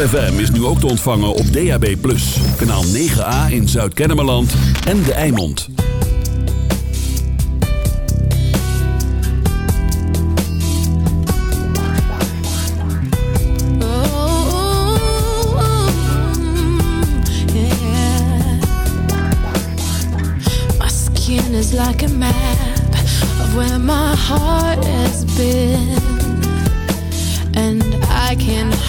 ZFM is nu ook te ontvangen op DAB+. Kanaal 9A in Zuid-Kennemerland en De Eimond. is like a map of where my heart has been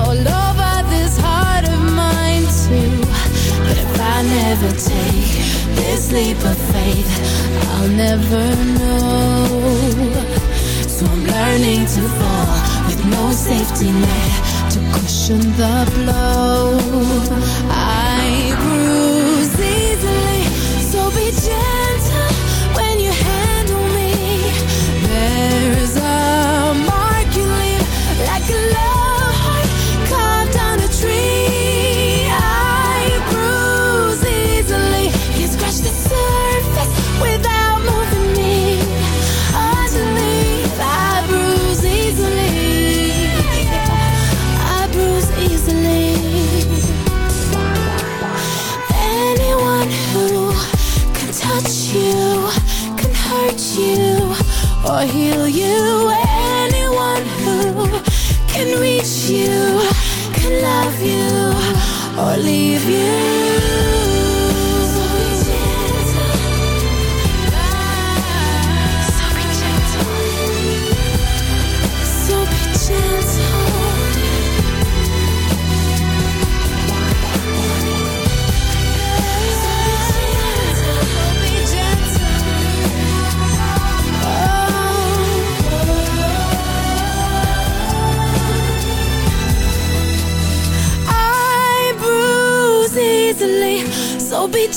all over this heart of mine too? But if I never take this leap of faith, I'll never know. So I'm learning to fall with no safety net to cushion the blow. I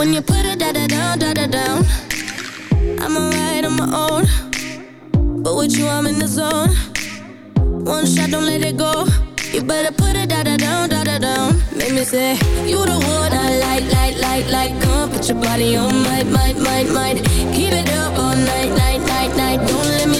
When you put it da da down, da da down, I'm alright on my own. But with you, I'm in the zone. One shot, don't let it go. You better put it da da down, da da down. Make me say, You the one I like, like, like, like. Come on, put your body on, might, might, might, might. Keep it up all night, night, night, night. Don't let me